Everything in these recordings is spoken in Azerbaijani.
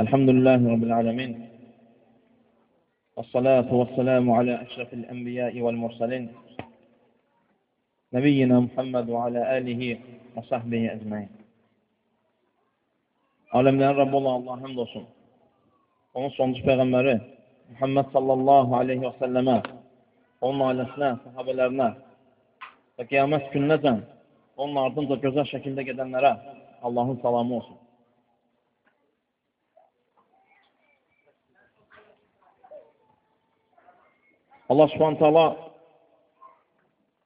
الحمد لله رب العالمين والصلاة والسلام على أشرف الأنبياء والمرسلين نبينا محمد وعلى آله وصحبه أجمعين Alemlerin Rabbi olan Allah həmd olsun. Onun sonuncu Peyğəmbəri Muhammed sallallahu aleyhi və səlləmə, onun ailəsinə, sahabələrinə və qiyamət gününəcən onun ardınca gözəl şəkildə gedənlərə Allahın salamı olsun. Allah subhanət hala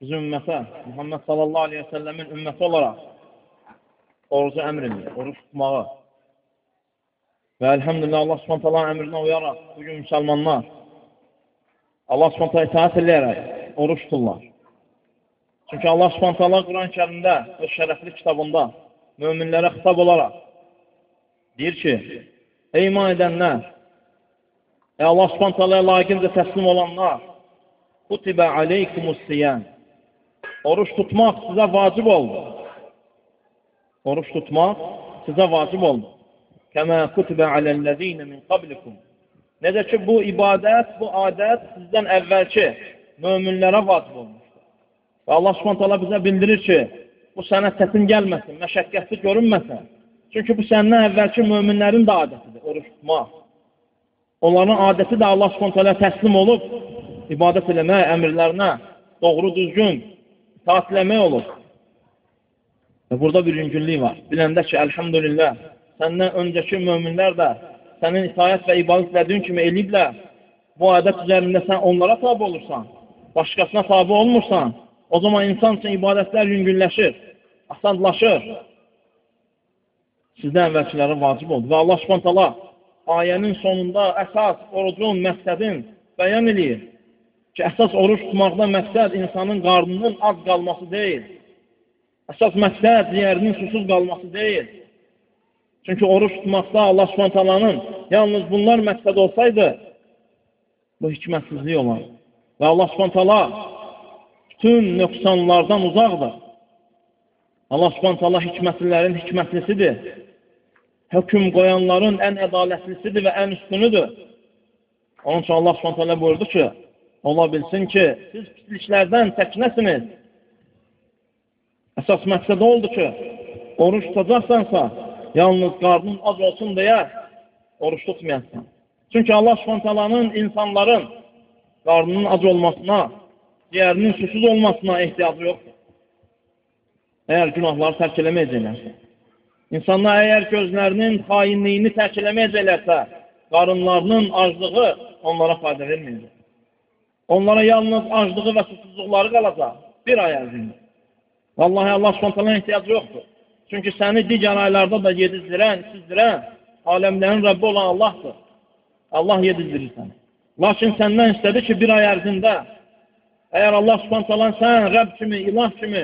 bizim ümmətə, Muhammed sallallahu aleyhi və səlləmin ümməti olaraq orucu əmr edir, oruç tutmağı. Və əlhəmdülillah Allah subhanət hala əmrinə uyaraq bugün müsəlmanlar Allah subhanət hala itaət eləyərək oruç tuturlar. Çünki Allah subhanət hala Quran-ı kərimdə öz şərəfli kitabında möminlərə xitab olaraq deyir ki, ey iman edənlər, ey Allah subhanət hala layiqincə təslim olanlar, Kutibə aleykumus-siyam. Oruç tutmaq sizə vacib oldu. Oruç tutmaq sizə vacib oldu. Kəmə kutibə aləl-ləzīnə min qablikum. Necə ki, bu ibadət, bu adət sizdən əvvəlki möminlərə vacib olmuşdur. Və Allah subhanət bizə bildirir ki, bu sənə çətin gəlməsin, məşəqqətli görünməsin. Çünki bu səndən əvvəlki möminlərin də adətidir, oruç tutmaq. Onların adəti də Allah subhanət təslim olub, ibadət eləmək, əmirlərinə doğru düzgün taatləmək olur. Və burada bir yüngünlük var. Biləndə ki, əlhamdülillah, səndən öncəki möminlər də sənin itayət və ibadət elədiyin kimi eləyiblər. Bu adət üzərində sən onlara tabi olursan, başqasına tabi olmursan, o zaman insan üçün ibadətlər yüngülləşir, asanlaşır. Sizdən əvvəlkilərə vacib oldu. Və Allah subhantala ayənin sonunda əsas, orucun, məqsədin bəyan edir ki, əsas oruç tutmaqda məqsəd insanın qarnının az qalması deyil. Əsas məqsəd ciyərinin susuz qalması deyil. Çünki oruç tutmaqda Allah subhantalanın yalnız bunlar məqsəd olsaydı, bu hikmətsizlik olar. Və Allah subhantala bütün nöqsanlardan uzaqdır. Allah subhantala hikmətlilərin hikmətlisidir. Hökum qoyanların ən ədalətlisidir və ən üstünüdür. Onun üçün Allah subhantala buyurdu ki, ola bilsin ki, siz pisliklərdən çəkinəsiniz. Əsas məqsəd oldu ki, oruç tutacaqsansa, yalnız qarnın az olsun deyə oruç tutmayasan. Çünki Allah şvantalanın insanların qarnının ac olmasına, ciyərinin susuz olmasına ehtiyacı yoxdur. Əgər günahları tərk eləməyəcəklərsə. İnsanlar əgər gözlərinin xainliyini tərk eləməyəcəklərsə, qarınlarının aclığı onlara fayda verməyəcək. Onlara yalnız aclığı və susuzluqları qalacaq bir ay ərzində. Vallahi Allah spontanına ehtiyacı yoxdur. Çünki səni digər aylarda da yedizdirən, sizdirən, aləmlərin Rəbbi olan Allahdır. Allah yedizdirir səni. Lakin səndən istədi ki, bir ay ərzində əgər Allah spontanan sən Rəbb kimi, ilah kimi,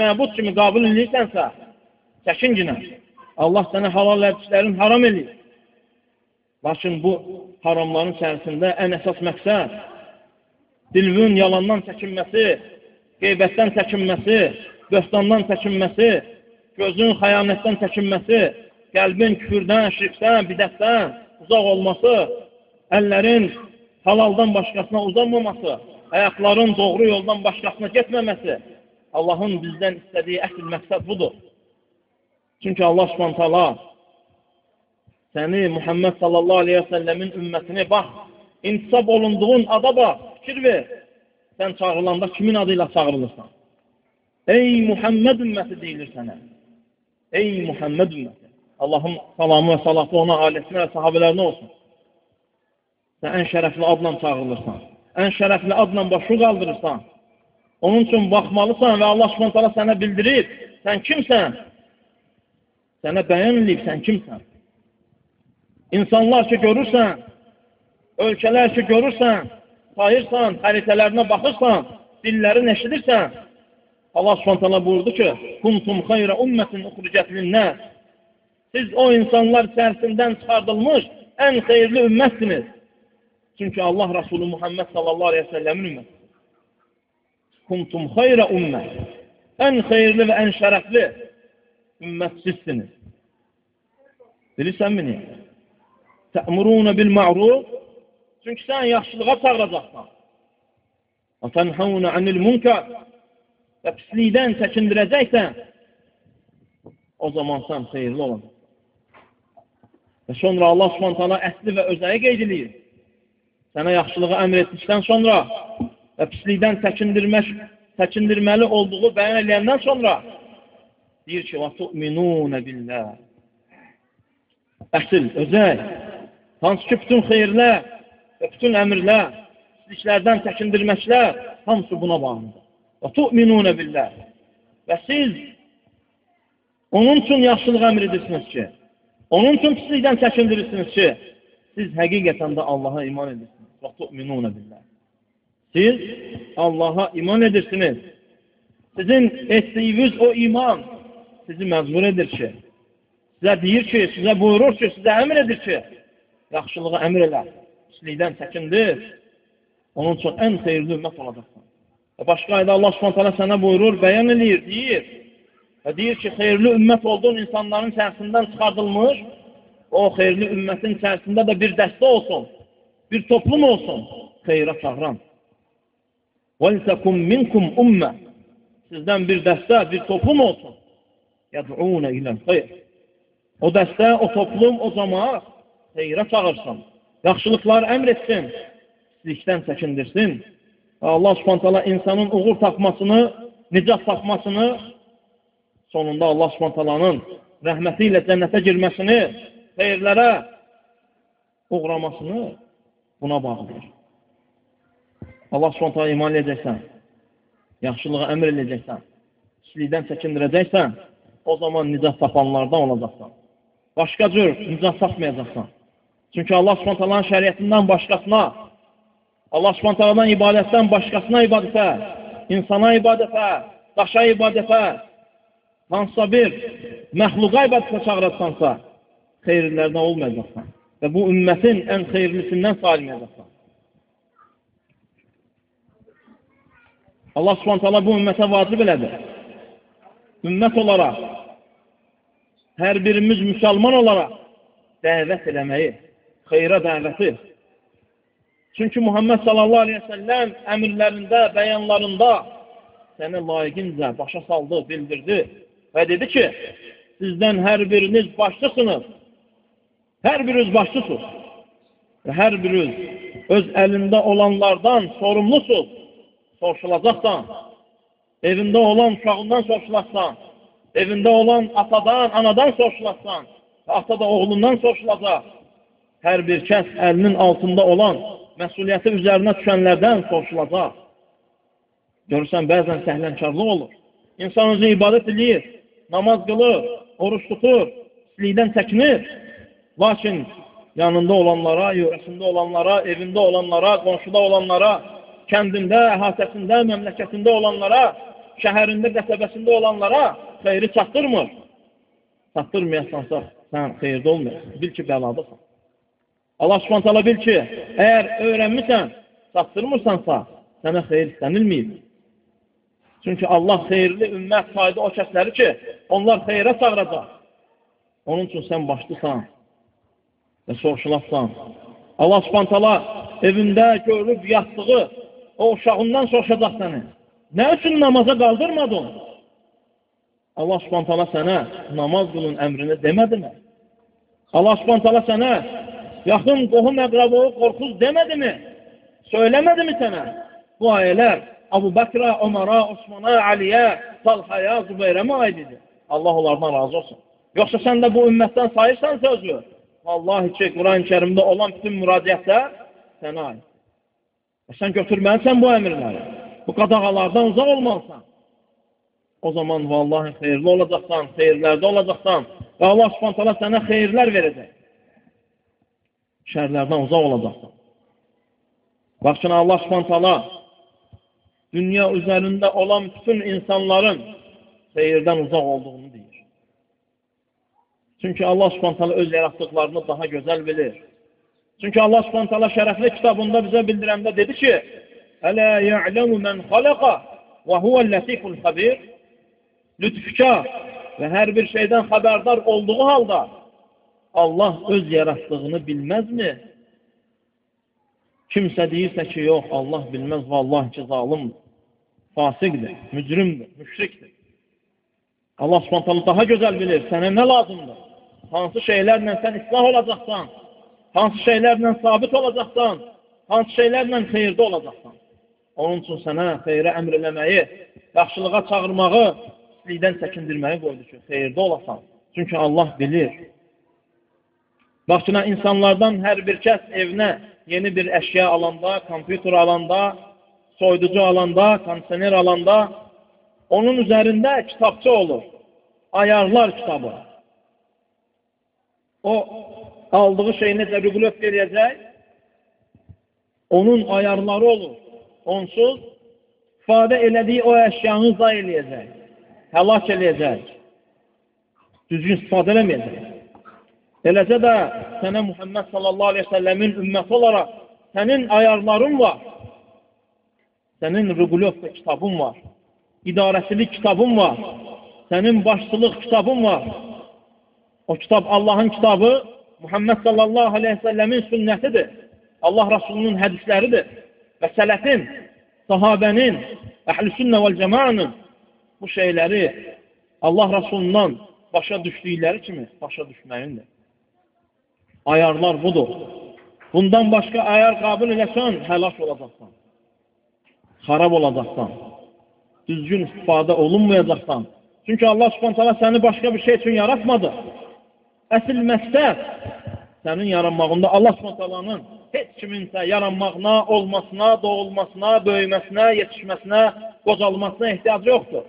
məbud kimi qabıl edirsənsə, çəkin günə. Allah sənə halal ədişlərin haram edir. Lakin bu haramların içərisində ən əsas məqsəd dilvün yalandan çəkinməsi, qeybətdən çəkinməsi, böhtandan çəkinməsi, gözün xəyanətdən çəkinməsi, qəlbin küfürdən, şirkdən, bidətdən uzaq olması, əllərin halaldan başqasına uzanmaması, ayaqların doğru yoldan başqasına getməməsi, Allahın bizdən istədiyi əsl məqsəd budur. Çünki Allah subhantala səni Muhammed sallallahu aleyhi və səlləmin ümmətini bax, intisab olunduğun ada bax, fikir ver. Sən çağırılanda kimin adıyla çağırılırsan? Ey Muhammed ümməti deyilir sənə. Ey Muhammed ümməti. Allahın salamı və salatı ona, ailəsinə və sahabələrinə olsun. Sən ən şərəfli adla çağırılırsan. Ən şərəfli adla başı qaldırırsan. Onun üçün baxmalısan və Allah subhanətələ sənə bildirib, sən kimsən? Sənə bəyan edib, sən kimsən? İnsanlar ki, görürsən, ölkələr ki, görürsən, sayırsan, xəritələrinə baxırsan, dillərin eşidirsən, Allah subhantala buyurdu ki, Kuntum xayrə ümmətin uxricət linnəs. Siz o insanlar içərisindən çıxardılmış ən xeyirli ümmətsiniz. Çünki Allah Rasulü Muhammed sallallahu aleyhi ve səlləmin ümməti. Kuntum xayrə ümmət. Ən xeyirli və ən şərəfli. ümmət sizsiniz. Bilirsənmi niyə? Subhanahu tə'muruna bil ma'ruf çünki sən yaxşılığa çağıracaqsan. Və tənhavuna anil munkar və pislikdən çəkindirəcəksən, o zaman sən xeyirli olacaqsan. Və sonra Allah subhanət hala əsli və özəyi qeyd edir. Sənə yaxşılığı əmr etdikdən sonra və pislikdən çəkindirmək, çəkindirməli olduğu bəyan edəndən sonra deyir ki, وَتُؤْمِنُونَ بِاللّٰهِ Əsl, özəl, hansı ki, bütün xeyirlər və bütün əmirlər, sizliklərdən çəkindirməklər hamısı buna bağlıdır. Və tu'minunə billah. Və siz onun üçün yaxşılıq əmr edirsiniz ki, onun üçün pislikdən çəkindirirsiniz ki, siz həqiqətən də Allaha iman edirsiniz. Və tu'minunə billah. Siz Allaha iman edirsiniz. Sizin etdiyiniz o iman sizi məcbur edir ki, sizə deyir ki, sizə buyurur ki, sizə əmr edir ki, yaxşılığa əmr elə pislikdən çəkindir, onun üçün ən xeyirli ümmət olacaqsan. Və başqa ayda Allah subhanətələ sənə buyurur, bəyan edir, deyir, və deyir ki, xeyirli ümmət olduğun insanların içərisindən çıxardılmış, o xeyirli ümmətin içərisində də bir dəstə olsun, bir toplum olsun, xeyrə çağıran. وَلْتَكُمْ مِنْكُمْ ummə Sizdən bir dəstə, bir toplum olsun. يَدْعُونَ ilə xeyr. O dəstə, o toplum, o cəmaat xeyrə çağırsın. Yaxşılıqlar əmr etsin, pislikdən çəkindirsin. Allah subhantala insanın uğur tapmasını, nicat tapmasını, sonunda Allah subhantalanın rəhməti ilə cənnətə girməsini, xeyirlərə uğramasını buna bağlıdır. Allah subhantala iman edəcəksən, yaxşılığı əmr edəcəksən, pislikdən çəkindirəcəksən, o zaman nicat tapanlardan olacaqsan. Başqa cür nicat tapmayacaqsan. Çünki Allah subhantalanın şəriyyətindən başqasına, Allah subhantalanın ibadətdən başqasına ibadətə, insana ibadətə, daşa ibadətə, hansısa bir məxluqa ibadətə çağırırsansa, xeyirlərdən olmayacaqsan. Və bu ümmətin ən xeyirlisindən sayılmayacaqsan. Allah subhanətələ bu ümmətə vacib elədir. Ümmət olaraq, hər birimiz müsəlman olaraq dəvət eləməyi, xeyrə dəvəti. Çünki Muhammed sallallahu aleyhi ve sellem əmirlərində, bəyanlarında səni layiqincə başa saldı, bildirdi və dedi ki, sizdən hər biriniz başlısınız, hər biriniz başlısınız və hər biriniz öz əlində olanlardan sorumlusunuz, soruşulacaqsan, evində olan uşağından soruşulacaqsan, evində olan atadan, anadan soruşulacaqsan, ata da oğlundan soruşulacaq. Hər bir kəs əlinin altında olan məsuliyyəti üzərinə düşənlərdən soruşulacaq. Görürsən, bəzən səhlənkarlıq olur. İnsan özü ibadət edir, namaz qılır, oruç tutur, pislikdən çəkinir. Lakin yanında olanlara, yörəsində olanlara, evində olanlara, qonşuda olanlara, kəndində, əhatəsində, məmləkətində olanlara, şəhərində, qəsəbəsində olanlara xeyri çatdırmır. Çatdırmayasansa, sən xeyirdə olmayasın. Bil ki, bəladasan. Allah subhantala bil ki, əgər öyrənmirsən, çatdırmırsansa, sənə xeyir istənilməyib. Çünki Allah xeyirli ümmət saydı o kəsləri ki, onlar xeyrə çağıracaq. Onun üçün sən başlısan və soruşulassan. Allah subhantala evində görülüb yatdığı o uşağından soruşacaq səni. Nə üçün namaza qaldırmadın? Allah subhantala sənə namaz qılın əmrini demədimi? Allah subhantala sənə yaxın qohum əqrabı qorxuz demədimi? Söyləmədimi sənə? Bu ayələr Abu Bəkrə, Ömərə, Osmana, Aliyə, Talhaya, Zübeyrə mi aiddir? Allah onlardan razı olsun. Yoxsa sən də bu ümmətdən sayırsan sözü? Vallahi ki, Quran-ı kərimdə olan bütün müraciətlər sənə aid. E, sən götürməlisən bu əmirləri. Bu qadağalardan uzaq olmalısan. O zaman vallahi xeyirli olacaqsan, xeyirlərdə olacaqsan və Allah subhantala sənə xeyirlər verəcək. Şərlərdən uzaq olacaqsan. Baxın, Allah subhantala dünya üzərində olan bütün insanların xeyirdən uzaq olduğunu deyir. Çünki Allah subhantala öz yaratdıqlarını daha gözəl bilir. Çünki Allah subhantala şərəfli kitabında bizə bildirəndə dedi ki, Ələ ya'ləmu mən xaləqa və huvəl-lətiful xəbir Lütfkar və hər bir şeydən xəbərdar olduğu halda Allah öz yaratdığını bilməzmi? Kimsə deyirsə ki, yox, Allah bilməz, vallahi ki, zalimdir, fasiqdir, mücrimdir, müşrikdir. Allah subhanətələ daha gözəl bilir, sənə nə lazımdır? Hansı şeylərlə sən islah olacaqsan, hansı şeylərlə sabit olacaqsan, hansı şeylərlə xeyirdə olacaqsan. Onun üçün sənə xeyrə əmr eləməyi, yaxşılığa çağırmağı, pislikdən çəkindirməyi qoydu ki, xeyirdə olasan. Çünki Allah bilir. Baxçına insanlardan hər bir kəs evinə yeni bir əşya alanda, kompüter alanda, soyuducu alanda, kondisioner alanda onun üzərində kitabça olur. Ayarlar kitabı. O aldığı şeyi necə regulöv eləyəcək? Onun ayarları olur. Onsuz ifadə elədiyi o əşyanı zay eləyəcək. Həlak eləyəcək. Düzgün istifadə eləməyəcək. Eləcə də sənə Muhammed sallallahu aleyhi ve səlləmin ümməti olaraq sənin ayarların var. Sənin Rugulyovka kitabın var. İdarəçilik kitabın var. Sənin başçılıq kitabın var. O kitab Allahın kitabı Muhammed sallallahu aleyhi ve səlləmin sünnətidir. Allah Rasulunun hədisləridir. Və sələfin, sahabənin, əhl-i sünnə vəl cəmanın bu şeyləri Allah Rasulundan başa düşdükləri kimi başa düşməyindir. Ayarlar budur. Bundan başqa ayar qabıl eləsən, həlak olacaqsan. Xarab olacaqsan. Düzgün istifadə olunmayacaqsan. Çünki Allah subhanətələ səni başqa bir şey üçün yaratmadı. Əsil məqsəd sənin yaranmağında Allah subhanətələnin heç kiminsə yaranmağına, olmasına, doğulmasına, böyüməsinə, yetişməsinə, qocalmasına ehtiyacı yoxdur.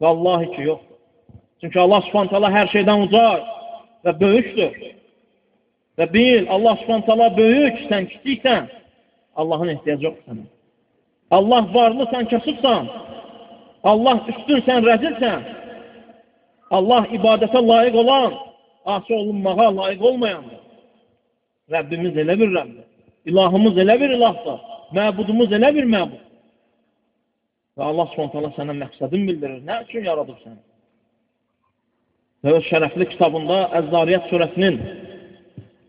Vallahi ki, yoxdur. Çünki Allah subhanətələ hər şeydən ucaq və böyükdür. Və bil, Allah subhantala böyük, sən kiçiksən, Allahın ehtiyacı yoxdur sənə. Allah varlısan, kasıbsan, Allah üstünsən, rəzilsən, Allah ibadətə layiq olan, asi olunmağa layiq olmayandır. Rəbbimiz elə bir Rəbbdir. İlahımız elə bir ilahdır. Məbudumuz elə bir məbud. Və Allah subhantala sənə məqsədin bildirir. Nə üçün yaradıb səni? Və öz şərəfli kitabında Əzzariyyət surəsinin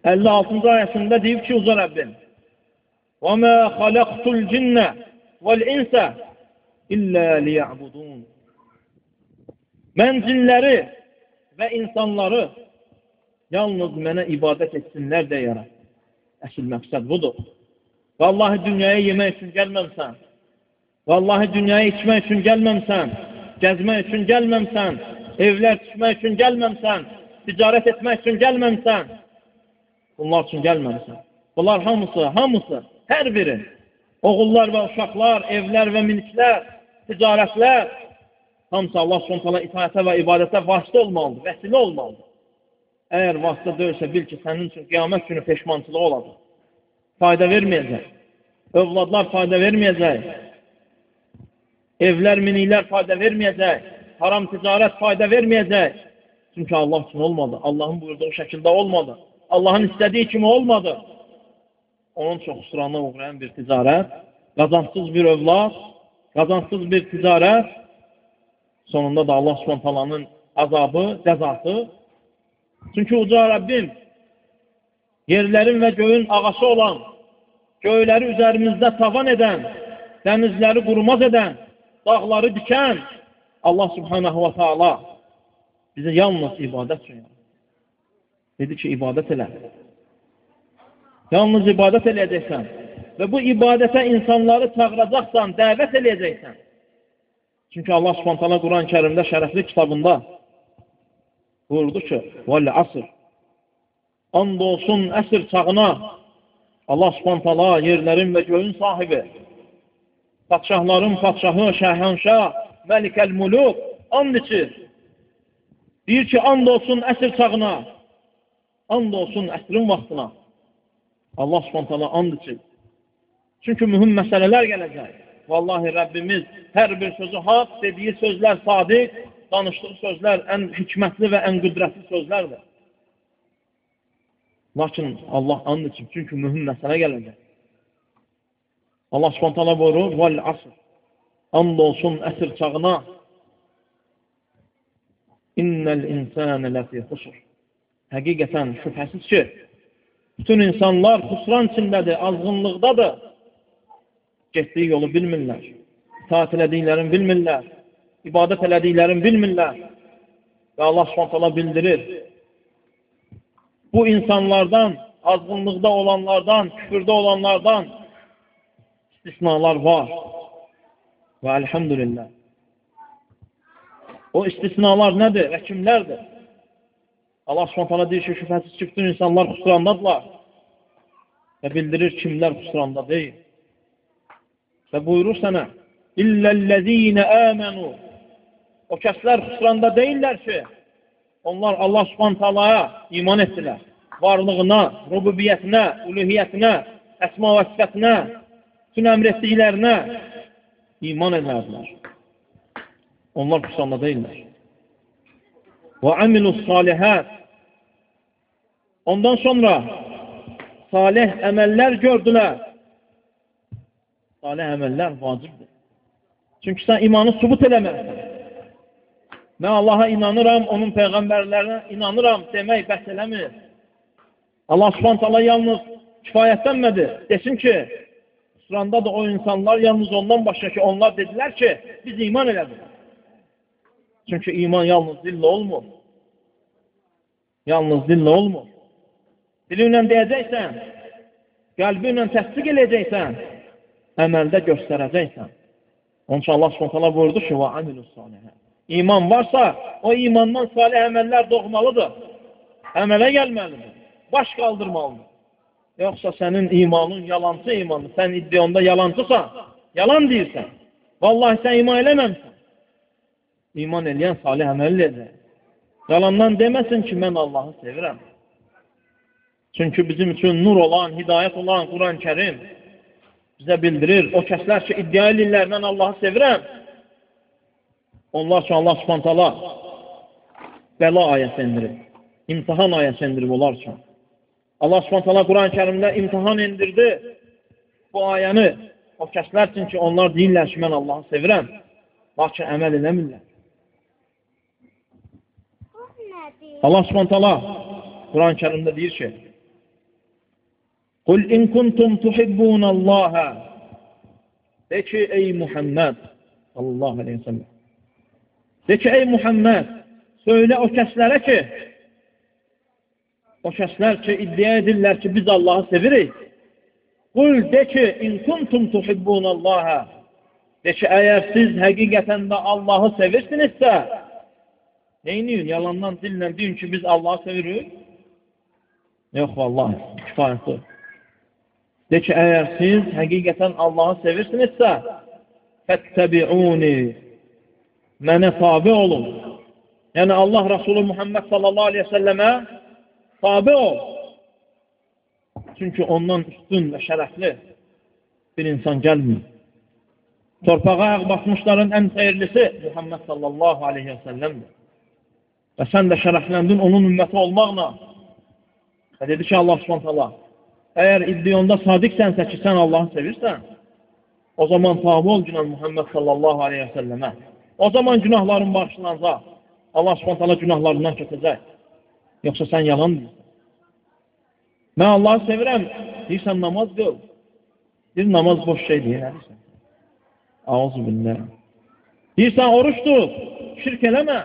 56-cı ayəsində deyib ki, uca Rəbbim وَمَا خَلَقْتُ الْجِنَّ وَالْإِنْسَ إِلَّا لِيَعْبُدُونَ Mən cinləri və insanları yalnız mənə ibadət etsinlər deyə yarat. Əsil məqsəd budur. Vallahi dünyaya yemək üçün gəlməmsən. Vallahi dünyaya içmək üçün gəlməmsən. Gəzmək üçün gəlməmsən. Evlər tikmək üçün gəlməmsən. Ticarət etmək üçün gəlməmsən. Bunlar üçün gəlməlisən. Bunlar hamısı, hamısı, hər biri, oğullar və uşaqlar, evlər və miniklər, ticarətlər, hamısı Allah s.ə. itaətə və ibadətə vasitə olmalıdır, vəsilə olmalıdır. Əgər vasitə deyilsə, bil ki, sənin üçün qiyamət günü peşmançılıq olacaq. Fayda verməyəcək. Övladlar fayda verməyəcək. Evlər, miniklər fayda verməyəcək. Haram ticarət fayda verməyəcək. Çünki Allah üçün olmadı. Allahın buyurduğu şəkildə olmadı. Allahın istədiyi kimi olmadı. Onun çox hüsrana uğrayan bir ticarət, qazansız bir övlad, qazansız bir ticarət, sonunda da Allah subhantalanın azabı, cəzası. Çünki uca Rəbbim yerlərin və göyün ağası olan, göyləri üzərimizdə tavan edən, dənizləri qurmaz edən, dağları dikən Allah subhanahu wa ta'ala bizə yalnız ibadət üçün Dedi ki, ibadət elə. Yalnız ibadət eləyəcəksən və bu ibadətə insanları çağıracaqsan, dəvət eləyəcəksən. Çünki Allah subhantala Quran-ı kərimdə şərəfli kitabında buyurdu ki, vəl asr and olsun əsr çağına Allah subhantala yerlərin və göyün sahibi patşahların patşahı, şəhənşah, məlikəl-muluk and içir. Deyir ki, and olsun əsr çağına and olsun əsrin vaxtına. Allah subhantala and için. Çünki mühüm məsələlər gələcək. Vallahi Rəbbimiz hər bir sözü haq, dediyi sözlər sadiq, danışdığı sözlər ən hikmətli və ən qüdrətli sözlərdir. Lakin Allah and için, çünki mühüm məsələ gələcək. Allah subhantala buyurur, Val asr, and olsun əsr çağına, İnnəl insənə ləfi xusur. Həqiqətən şübhəsiz ki, bütün insanlar xusran içindədir, azğınlıqdadır. Getdiyi yolu bilmirlər. İtaat elədiklərini bilmirlər. İbadət elədiklərini bilmirlər. Və Allah s.ə.v bildirir. Bu insanlardan, azğınlıqda olanlardan, küfürdə olanlardan istisnalar var. Və əlhamdülillah. O istisnalar nədir və kimlərdir? Allah subhanətələ deyir ki, şübhəsiz ki, bütün insanlar xüsrandadırlar və bildirir kimlər xüsranda deyil. Və buyurur sənə, İlləl-ləzīnə əmənu O kəslər xüsranda deyirlər ki, onlar Allah subhanətəlaya iman etdilər. Varlığına, rububiyyətinə, uluhiyyətinə, əsma və sifətinə, bütün əmr etdiklərinə iman edərdilər. Onlar xüsranda deyirlər. Və amilus salihət Ondan sonra salih əməllər gördülər. Salih əməllər vacibdir. Çünki sən imanı subut eləməlisən. Mən Allaha inanıram, onun peyğəmbərlərinə inanıram demək bəs eləmir. Allah subhanət hala yalnız kifayətlənmədi. Desin ki, Suranda da o insanlar yalnız ondan başqa ki, onlar dedilər ki, biz iman elədik. Çünki iman yalnız dillə olmur. Yalnız dillə olmur. Dilinlə deyəcəksən, qəlbinlə təsdiq eləyəcəksən, əməldə göstərəcəksən. Onun üçün Allah s.ə. buyurdu ki, və amilus salihə. İman varsa, o imandan salih əməllər doğmalıdır. Əmələ gəlməlidir. Baş qaldırmalıdır. Yoxsa sənin imanın yalancı imandır. Sən iddianda yalancısan, yalan deyirsən. Vallahi sən iman eləməmsən iman eləyən salih əməl edəcək. Yalandan deməsin ki, mən Allahı sevirəm. Çünki bizim üçün nur olan, hidayət olan Quran-ı Kərim bizə bildirir. O kəslər ki, iddia edirlər, mən Allahı sevirəm. Onlar üçün Allah subhantala bəla ayəsi indirib. İmtihan ayəsi indirib onlar üçün. Allah subhantala Quran-ı Kərimdə imtihan indirdi. Bu ayəni o kəslər üçün ki, onlar deyirlər ki, mən Allahı sevirəm. Lakin əməl eləmirlər. Allah subhantala Quran-ı Kerimdə deyir ki, Qul in kuntum tuhibbunallaha De ki, ey Muhammed sallallahu aleyhi ve sellem. De ki, ey Muhammed söylə o kəslərə ki o kəslər ki, iddia edirlər ki, biz Allahı sevirik. Qul de ki, in kuntum tuhibbunallaha De ki, əgər siz həqiqətən də Allahı sevirsinizsə Neyini Yalandan dillə deyin ki, biz Allahı sevirik. Yox, vallahi, kifayətdir. De ki, əgər siz həqiqətən Allahı sevirsinizsə, fəttəbi'uni, mənə tabi olun. Yəni, Allah Rasulü Muhammed sallallahu aleyhi ve səlləmə tabi ol. Çünki ondan üstün və şərəfli bir insan gəlmir. Torpağa ayaq basmışların ən xeyirlisi Muhammed sallallahu aleyhi ve səlləmdir. Və sən də şərəfləndin onun ümməti olmaqla. Və dedi ki, Allah subhanət əgər iddiyonda sadiqsənsə ki, sən Allahı sevirsən, o zaman tabi ol günah Muhammed sallallahu aleyhi və səlləmə. O zaman günahların bağışlanacaq. Allah subhanət günahlarından keçəcək. Yoxsa sən yalan deyirsən. Mən Allahı sevirəm, deyirsən namaz qıl. Bir namaz boş şey deyirsən. Ağzı billah. Deyirsən oruç tut, şirk eləmə.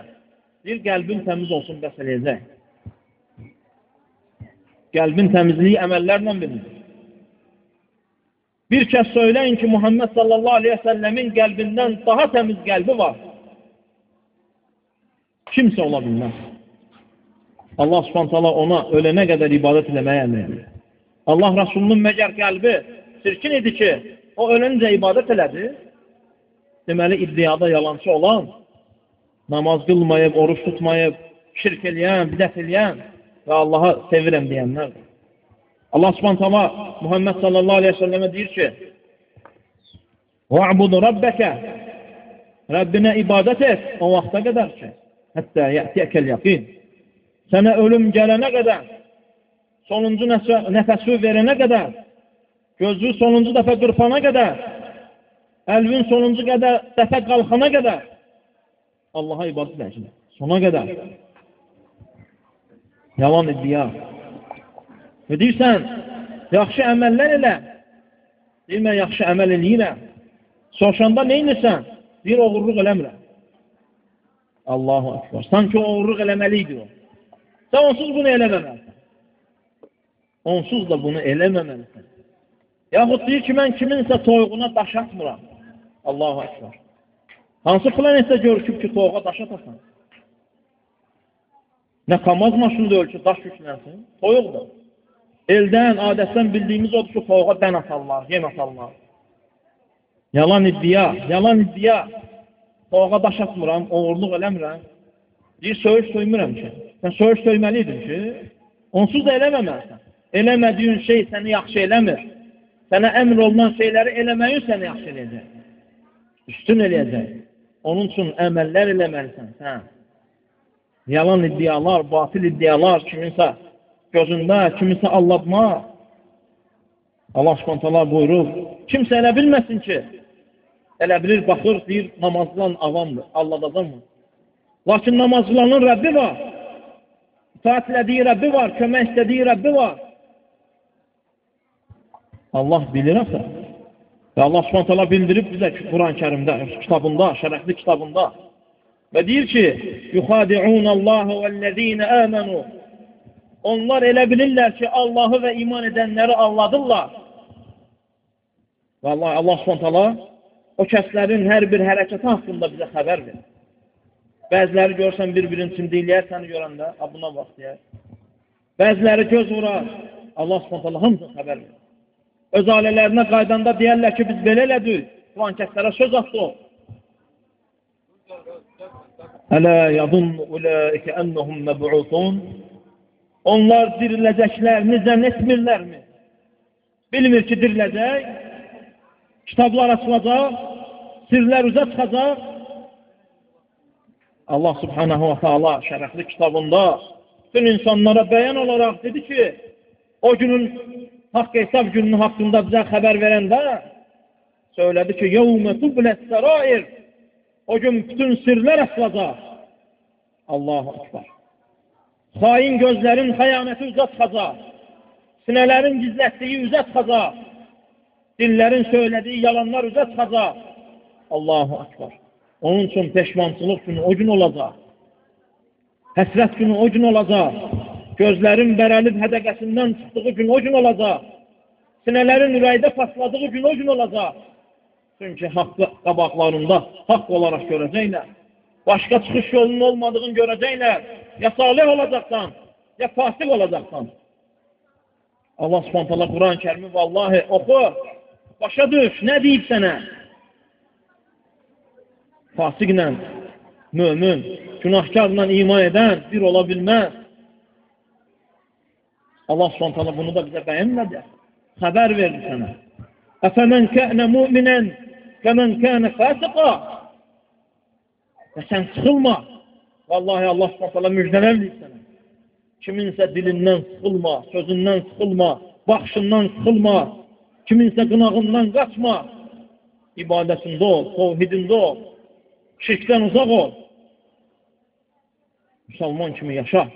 Deyir, qəlbin təmiz olsun, bəs eləyəcək. Qəlbin təmizliyi əməllərlə bilinir. Bir kəs söyləyin ki, Muhammed sallallahu aleyhi və səlləmin qəlbindən daha təmiz qəlbi var. Kimsə ola bilməz. Allah subhantala ona ölənə qədər ibadət eləməyə əmr edir. Allah Rasulunun məgər qəlbi sirkin idi ki, o öləncə ibadət elədi. Deməli, iddiada yalancı olan namaz qılmayıb, oruç tutmayıb, şirk eləyən, bidət eləyən və Allaha sevirəm deyənlərdir. Allah subhantama Muhammed sallallahu aleyhi ve sellemə deyir ki, وَعْبُدُ رَبَّكَ Rəbbinə ibadət et o vaxta qədər ki, hətta yətiyəkəl yaqin. Sənə ölüm gələnə qədər, sonuncu nəfəsi verənə qədər, gözü sonuncu dəfə qırpana qədər, əlvin sonuncu qədər, dəfə qalxana qədər Allaha ibadət edəcəklər. Sona qədər. Yalan iddia. Və deyirsən, yaxşı əməllər elə. Deyir, mən yaxşı əməl eləyirəm. Soruşanda nə inirsən? Deyir, oğurluq eləmirəm. Allahu Akbar. Sanki oğurluq eləməli idi o. Sən onsuz bunu eləməməlisən. Onsuz da bunu eləməməlisən. Yaxud deyir ki, mən kiminsə toyuğuna daş atmıram. Allahu Akbar. Hansı planetdə görüşüb ki, toyuğa daş atasan? Nə kamaz maşını deyil ki, daş yüklənsin. Toyuqdur. Eldən, adətdən bildiyimiz odur ki, toyuğa dən atarlar, yem atarlar. Yalan iddia, yalan iddia. Toyuğa daş atmıram, oğurluq eləmirəm. Deyir, söyüş söyümürəm ki. Sən söyüş söyməliydin ki, onsuz da eləməməlisən. Eləmədiyin şey səni yaxşı eləmir. Sənə əmr olunan şeyləri eləməyin səni yaxşı eləyəcək. Üstün eləyəcək. Onun üçün əməllər eləməlisən sən. Yalan iddialar, batil iddialar kiminsə gözündə, kiminsə allatma. Allah subhanətələ buyurur, kimsə elə bilməsin ki, elə bilir, baxır, deyir, namazlan avamdır, alladacaq mı? Lakin namazlanın Rəbbi var, itaat elədiyi Rəbbi var, kömək istədiyi Rəbbi var. Allah bilir axı. Və Allah Subhanahu bildirib bizə Quran-Kərimdə, kitabında, şərəfli kitabında və deyir ki: "Yuxadi'unallaha vellezina amanu" Onlar elə bilirlər ki, Allahı və iman edənləri aldadırlar. Vallahi Allah Subhanahu o kəslərin hər bir hərəkəti haqqında bizə xəbər verir. Bəziləri görsən bir-birinin çimdikləyər səni görəndə, buna bax deyər. Bəziləri göz vurar. Allah Subhanahu hamısını xəbər verir. Öz ailələrinə qaydanda deyərlər ki, biz belə elədik, filan kəslərə söz atdı o. Ələ yadun uləikə ennəhum məbu'utun Onlar diriləcəklərini zənn etmirlərmi? Bilmir ki, diriləcək, kitablar açılacaq, sirlər üzə çıxacaq. Allah subhanahu wa ta'ala şərəfli kitabında bütün insanlara bəyan olaraq dedi ki, o günün haqq hesab gününün haqqında bizə xəbər verəndə söylədi ki, yevmə tubləs sərair o gün bütün sirlər açılacaq. Allahu Akbar. Xain gözlərin xəyanəti üzə çıxacaq. Sinələrin gizlətdiyi üzə çıxacaq. Dillərin söylədiyi yalanlar üzə çıxacaq. Allahu Akbar. Onun üçün peşmançılıq günü o gün olacaq. Həsrət günü o gün olacaq. Gözlərin bərəlib hədəqəsindən çıxdığı gün o gün olacaq. Sinələrin ürəkdə pasladığı gün o gün olacaq. Çünki haqqı qabaqlarında haqq olaraq görəcəklər. Başqa çıxış yolunun olmadığını görəcəklər. Ya salih olacaqsan, ya fasıq olacaqsan. Allah subhantala Quran-ı kərimi vallahi oxu, başa düş, nə deyib sənə? Fasiqlə, mömin, günahkarla iman edən bir ola bilməz. Allah subhanahu bunu da bizə bəyənmədi. Xəbər verdi sənə. Əfəmən kənə müminən kəmən kənə fəsiqa Və sən sıxılma. Vallahi Allah subhanahu müjdələr deyir sənə. Kiminsə dilindən sıxılma, sözündən sıxılma, baxışından sıxılma, kiminsə qınağından qaçma. İbadətində ol, tovhidində ol, şirkdən uzaq ol. Müsəlman kimi yaşa,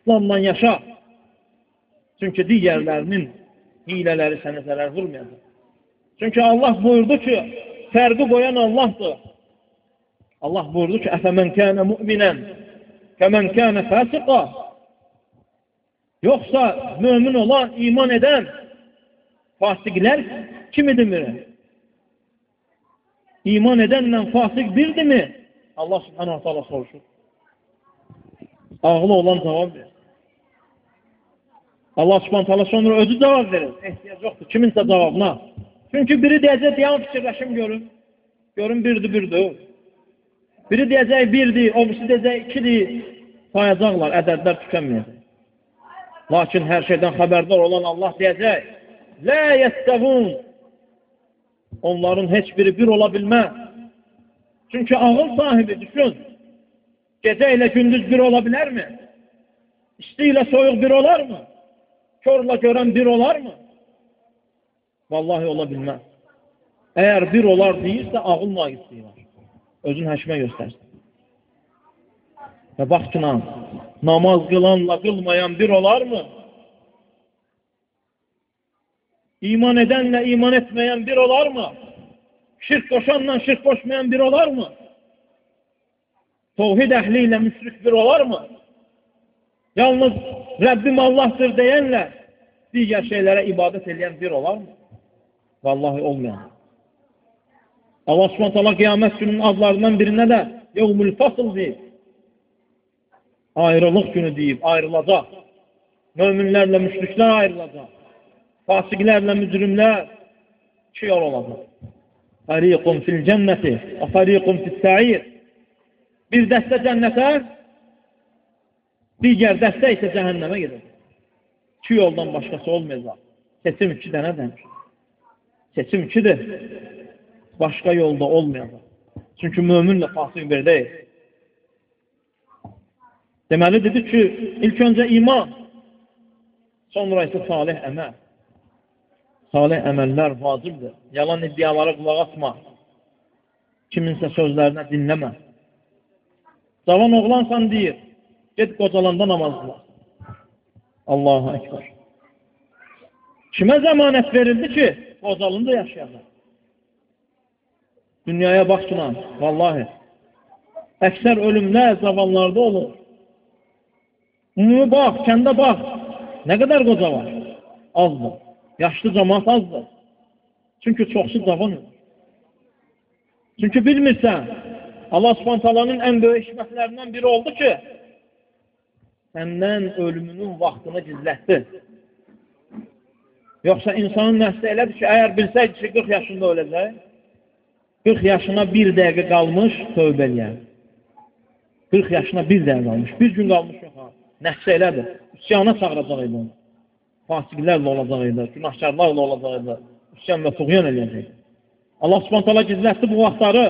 İslamla yaşa. Çünki digərlərinin hilələri sənə zərər vurmayacaq. Çünki Allah buyurdu ki, fərqi qoyan Allahdır. Allah buyurdu ki, əfəmən kənə müminən, kəmən kənə fəsiqa. Yoxsa mömin olan, iman edən fasiqlər kim idimir? İman edənlə fasik birdirmi? Allah subhanahu ta'ala soruşur. Ağlı olan cavab verir. Allah subhanət hala sonra özü cavab verir. Ehtiyac yoxdur kiminsə cavabına. Çünki biri deyəcək, deyən fikirləşim görüm. Görüm birdir, birdir. Biri deyəcək birdir, o birisi deyəcək ikidir. Sayacaqlar, ədədlər tükənməyəcək. Lakin hər şeydən xəbərdar olan Allah deyəcək, Lə yəstəvun. Onların heç biri bir ola bilməz. Çünki ağıl sahibi, düşün. Gecə ilə gündüz bir ola bilərmi? İsti ilə soyuq bir olarmı? Körlə görən bir olarmı? Vallahi ola bilməz. Əgər bir olar deyirsə, ağıl naqisliyi var. Özün həkimə göstərsin. Və baxın, namaz qılanla qılmayan bir olar mı? İman edənlə iman etməyən bir olar mı? Şirk qoşanla şirk qoşmayan bir olar mı? Tevhid əhli ilə müşrik bir olar mı? Yalnız Rəbbim Allahdır deyənlə digər şeylərə ibadət edən bir olar mı? Vallahi olmayan. Allah Subhanahu taala qiyamət gününün adlarından birinə də Yevmul Fasl deyib. Ayrılıq günü deyib, ayrılacaq. Möminlərlə müşriklər ayrılacaq. Fasiqlərlə mücrimlər iki yol olacaq. Fariqun fil cənnəti və fariqun fis sa'ir. Bir dəstə cənnətə, digər dəstə isə cəhənnəmə gedir. İki yoldan başqası olmayacaq. Seçim iki dənədir. Seçim ikidir. Başqa yolda olmayacaq. Çünki möminlə fasıq bir deyil. Deməli, dedi ki, ilk öncə iman, sonra isə salih əməl. Salih əməllər vacibdir. Yalan iddialara qulaq atma. Kiminsə sözlərinə dinləmə. Cavan oğlansan deyir, get qocalanda namaz. Allahu Ekber. Kimə zəmanət verildi ki, qocalında yaşayacaq? Dünyaya baxsına, vallahi. Əksər ölümlər zavallarda olur. Ümumi bax, kəndə bax. Nə qədər qoca var? Azdır. Yaşlı cəmaat azdır. Çünki çoxsu cavan olur. Çünki bilmirsən, Allah subhantalanın ən böyük hikmətlərindən biri oldu ki, səndən ölümünün vaxtını gizlətdi. Yoxsa insanın nəsli elədir ki, əgər bilsəydi ki, 40 yaşında öləcək, 40 yaşına bir dəqiqə qalmış, tövbə eləyər. 40 yaşına bir dəqiqə qalmış, bir gün qalmış yox ha. Nəfsə elədir. Üsyana çağıracaq idi onu. Fasiqlərlə olacaq idi, günahkarlarla olacaq idi. Üsyan və tuğyan eləyəcək. Allah subhantala gizlətdi bu vaxtları.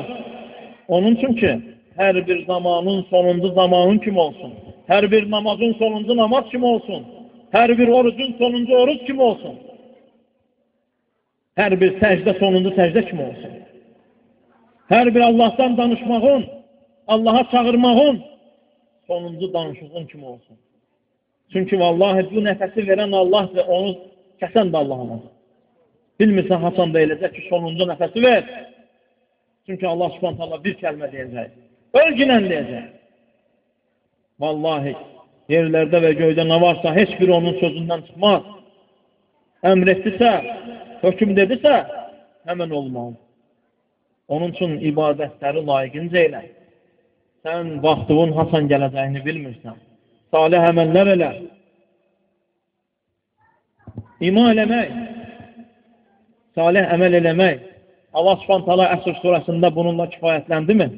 Onun üçün ki, hər bir zamanın sonuncu zamanın kimi olsun. Hər bir namazın sonuncu namaz kimi olsun. Hər bir orucun sonuncu oruc kimi olsun. Hər bir səcdə sonuncu səcdə kimi olsun. Hər bir Allahdan danışmağın, Allaha çağırmağın sonuncu danışığın kimi olsun. Çünki vallahi bu nəfəsi verən Allahdır, onu kəsən də Allah olacaq. Bilmirsən, Hasan da eləcək ki, sonuncu nəfəsi ver. Çünki Allah subhanət bir kəlmə deyəcək. Ölginən deyəcək. Vallahi yerlərdə və göydə nə varsa heç bir onun sözündən çıxmaz. Əmr etdisə, hökm dedisə, həmən olmalı. Onun üçün ibadətləri layiqincə elə. Sən vaxtının hasan gələcəyini bilmirsən. Salih əməllər elə. İman eləmək, salih əməl eləmək. Allah subhanət hala Əsr surəsində bununla kifayətləndi mi?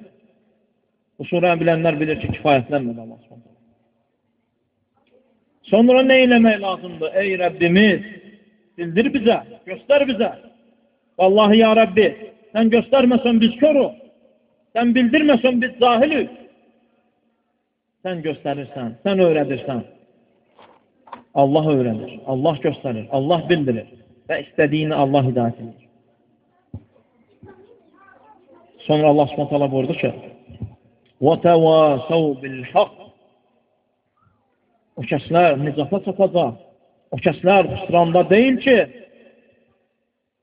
Bu surəni bilənlər bilir ki, kifayətlənmədi Allah subhanət Sonra nə eləmək lazımdır? Ey Rəbbimiz, bildir bizə, göstər bizə. Vallahi ya Rəbbi, sən göstərməsən biz körük. Sən bildirməsən biz cahilik. Sən göstərirsən, sən öyrədirsən. Allah öyrənir, Allah göstərir, Allah bildirir və istədiyini Allah hidayət edir. Sonra Allah subhanət hala buyurdu ki, وَتَوَاسَوْ بِالْحَقِّ O kəslər nicata çatacaq. O kəslər hüsranda deyil ki,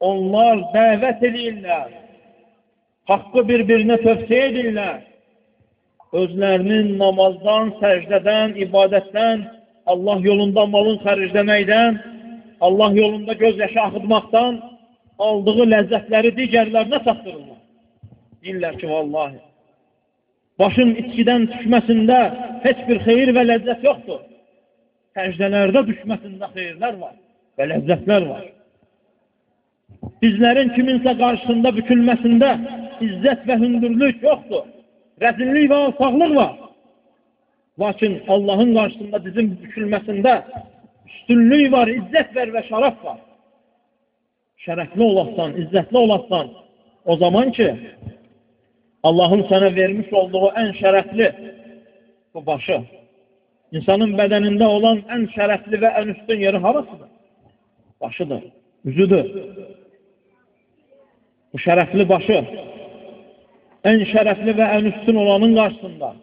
onlar dəvət edirlər, haqqı bir-birinə tövsiyə edirlər, özlərinin namazdan, səcdədən, ibadətdən, Allah yolunda malın xərcləməkdən, Allah yolunda göz yaşı axıdmaqdan aldığı ləzzətləri digərlərinə çatdırırlar. Deyirlər ki, vallahi, başın içkidən düşməsində heç bir xeyir və ləzzət yoxdur səcdələrdə düşməsində xeyirlər var və ləzzətlər var. Bizlərin kiminsə qarşısında bükülməsində izzət və hündürlük yoxdur. Rəzillik və alçaqlıq var. Lakin Allahın qarşısında bizim bükülməsində üstünlük var, izzət var və şərəf var. Şərəfli olasan, izzətli olasan, o zaman ki, Allahın sənə vermiş olduğu ən şərəfli bu başı, İnsanın bədənində olan ən şərəfli və ən üstün yeri harasıdır? Başıdır, üzüdür. Bu şərəfli başı ən şərəfli və ən üstün olanın qarşısında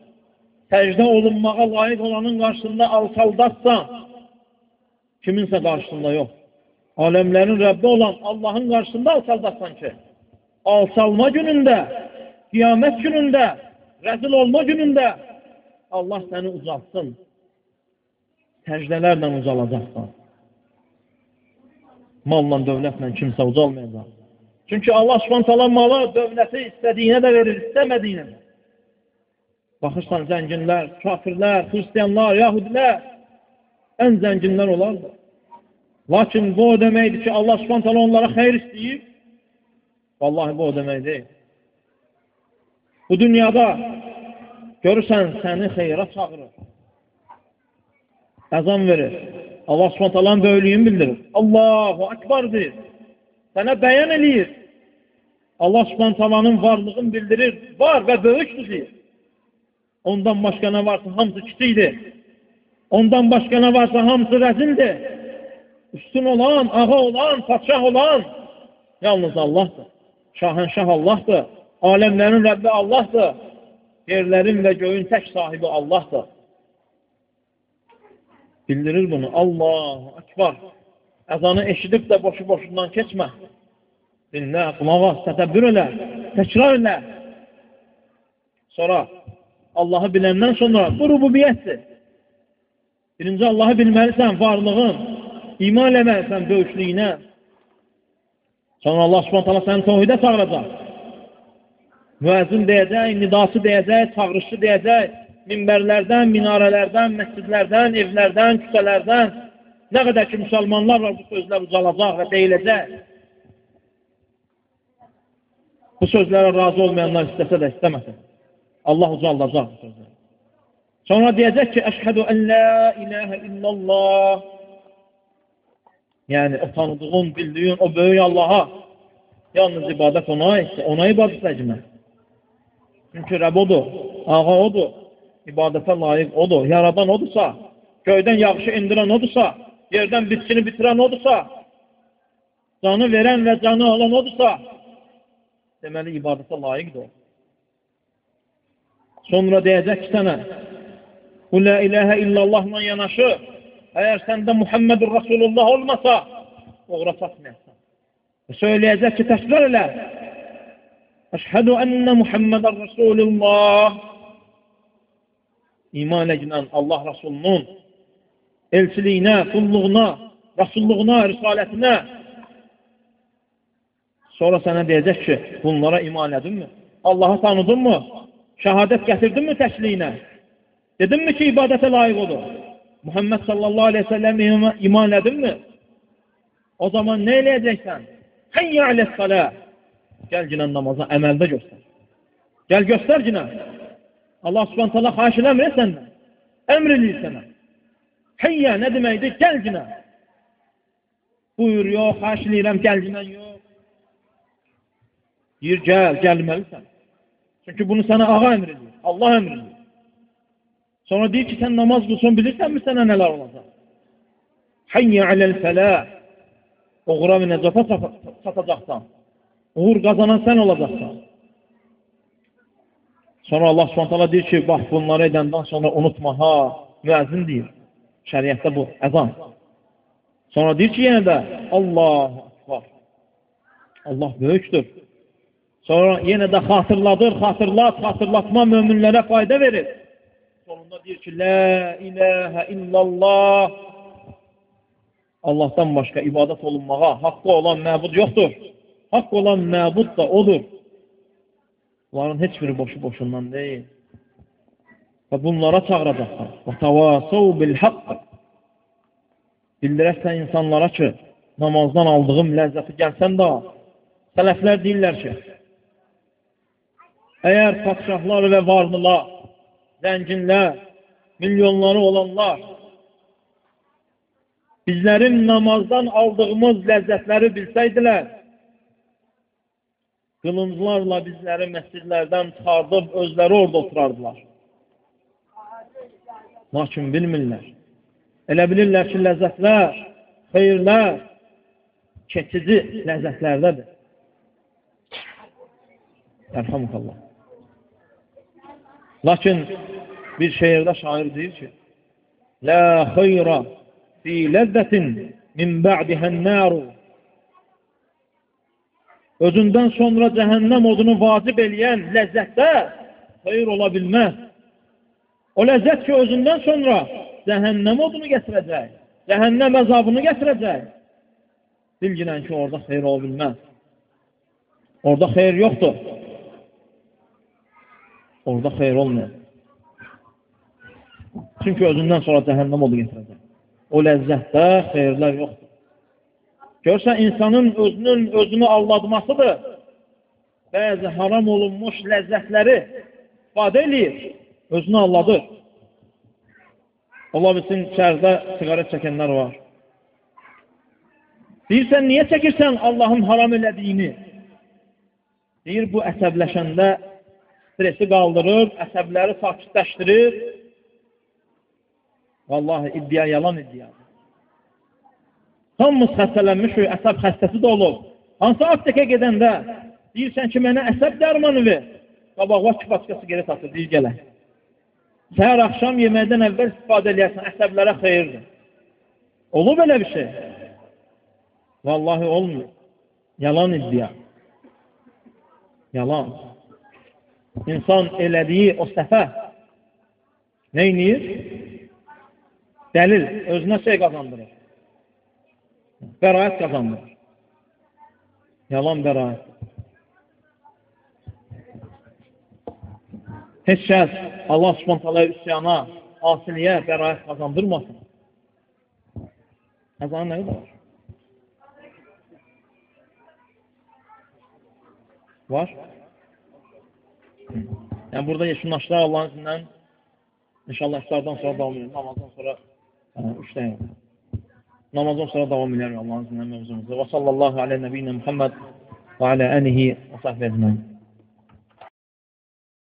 təcdə olunmağa layiq olanın qarşısında alçaldatsan, kiminsə qarşısında yox. Aləmlərin Rəbbi olan Allahın qarşısında alçaldatsan ki, alçalma günündə, qiyamət günündə, rəzil olma günündə Allah səni uzatsın. Təcdələrlə ucalacaqsan. Malla, dövlətlə kimsə ucalmayacaq. Çünki Allah subhanətələ malı, dövləti istədiyinə də verir, istəmədiyinə də. Baxırsan, zənginlər, kafirlər, xristiyanlar, yahudilər ən zənginlər olardı. Lakin bu o deməkdir ki, Allah subhanətələ onlara xeyr istəyib. Vallahi bu o demək deyil. Bu dünyada görürsən, səni xeyra çağırır. Əzan verir. Allah subhanətələrin böyülüyünü bildirir. Allahu akbar deyir. Sənə bəyan eləyir. Allah subhanətəlanın varlığını bildirir. Var və böyükdür deyir. Ondan başqa nə varsa hamısı kiçikdir. Ondan başqa nə varsa hamısı rəzildir. Üstün olan, ağa olan, patşah olan yalnız Allahdır. Şahənşah Allahdır. Aləmlərin Rəbbi Allahdır. Yerlərin və göyün tək sahibi Allahdır. Bildirir bunu. Allahu Akbar. Əzanı eşidib də boşu-boşundan keçmə. Dinlə, qulaq as, tətəbbür elə, təkrar elə. Sonra Allahı biləndən sonra bu rububiyyətdir. Birinci Allahı bilməlisən, varlığın, iman eləməlisən böyüklüyünə. Sonra Allah subhanət hala səni tohidə çağıracaq. Müəzzin deyəcək, nidası deyəcək, çağırışı deyəcək, minbərlərdən, minarələrdən, məscidlərdən, evlərdən, küçələrdən nə qədər ki, müsəlmanlar var, bu sözlər ucalacaq və deyiləcək. Bu sözlərə razı olmayanlar istəsə də istəməsin. Allah ucaldacaq bu sözləri. Sonra deyəcək ki, əşhədu ən la iləhə illallah. Yəni, o tanıdığın, bildiyin, o böyük Allaha yalnız ibadət ona aiddir. Ona ibadət əcmə. Çünki Rəb odur, ağa odur, ibadətə layiq odur, yaradan odursa, göydən yağışı indirən odursa, yerdən bitkini bitirən odursa, canı verən və canı alan odursa, deməli, ibadətə layiqdir o. Sonra deyəcək ki sənə, bu la iləhə illallahla yanaşı, əgər səndə Muhammedur Rasulullah olmasa, uğra satmayasan. Və söyləyəcək ki, təkrar elə, Əşhədu ənə Muhammedən Rasulullah iman edən Allah Rasulunun elçiliyinə, qulluğuna, Rasulluğuna, risalətinə sonra sənə deyəcək ki, bunlara iman edinmi? Allahı tanıdınmı? Şəhadət gətirdinmi təkliyinə? Dedinmi ki, ibadətə layiq odur? Muhammed sallallahu aleyhi ve sellem iman edinmi? O zaman nə eləyəcəksən? Həyyə aləs-salə. Gəl ginən namaza əməldə göstər. Gəl göstər ginən. Allah subhanət hala xahiş eləmir səndən. Əmr eləyir sənə. Həyyə nə deməkdir? Gəl. Buyur, yox, xahiş eləyirəm, gəl ginən, yox. Deyir, gəl, gəlməlisən. Çünki bunu sənə ağa əmr. Allah əmr. Sonra deyir ki, sən namaz qılsan, bilirsənmi sənə nələr olacaq? Hayyə aləl fələ. Uğura və nəcəfə satacaqsan. Uğur qazanan sən olacaqsan. Sonra Allah subhanətələ deyir ki, bax bunları edəndən sonra unutma, ha, müəzzin deyir. Şəriətdə bu, əzan. Sonra deyir ki, yenə də, Allah var. Allah böyükdür. Sonra yenə də xatırladır, xatırlat, xatırlatma möminlərə fayda verir. Sonunda deyir ki, Lə iləhə illallah Allahdan başqa ibadət olunmağa haqqı olan məbud yoxdur. Haqq olan məbud da odur. Bunların heç biri boşu-boşundan deyil. Və bunlara çağıracaqlar. Və təvasəv bil haqq. Bildirəsən insanlara ki, namazdan aldığım ləzzəti gəlsən də, sələflər deyirlər ki, Əgər padşahlar və varlılar, zənginlər, milyonları olanlar bizlərin namazdan aldığımız ləzzətləri bilsəydilər, qılınclarla bizləri məscidlərdən çıxardıb özləri orada oturardılar. Lakin bilmirlər. Elə bilirlər ki, ləzzətlər, xeyirlər keçici ləzzətlərdədir. Ərhamukallah. Lakin Bir şeirdə şair deyir ki, La xeyra fi ləzzətin min ba'dihən naru Özündən sonra cəhənnəm odunu vacib eləyən ləzzətdə xeyr ola bilməz. O ləzzət ki, özündən sonra cəhənnəm odunu gətirəcək, cəhənnəm əzabını gətirəcək. Bilginən ki, orada xeyr ola bilməz. Orada xeyr yoxdur. Orada xeyr olmuyor. Çünki özündən sonra cəhənnəm odu gətirəcək. O ləzzətdə xeyirlər yoxdur. Görsən, insanın özünün özünü aldatmasıdır. Bəzi haram olunmuş ləzzətləri ifadə eləyir, özünü alladır. Ola bilsin, içəridə sigaret çəkənlər var. Deyirsən, niyə çəkirsən Allahın haram elədiyini? Deyir, bu əsəbləşəndə stresi qaldırır, əsəbləri sakitləşdirir. Vallahi iddia, yalan iddia. Hamımız xəstələnmiş, əsəb xəstəsi də olub. Hansı aptekə gedəndə deyirsən ki, mənə əsəb dərmanı ver. Qabağa kipaçka sigaret atır, deyir gələk. Səhər axşam yeməkdən əvvəl istifadə edərsən, əsəblərə xeyirdir. Olur belə bir şey? Vallahi olmuyor. Yalan iddia. Yalan. İnsan elədiyi o səfə nə inir? Dəlil, özünə şey qazandırır. Bəraət qazandırır. Yalan bəraət. Heç kəs Allah subhantalə üsyana, asiliyə bəraət qazandırmasın. Əzanı nə qədər var? Var? Yəni burada yekunlaşlar Allahın izindən inşallah iftardan sonra davam edir. Namazdan sonra ə, üç dəyə. Namazdan sonra davam edir Allahın izindən mövzumuza. Və sallallahu alə nəbiyyinə Muhammed və alə ənihi və sahbə əcməin.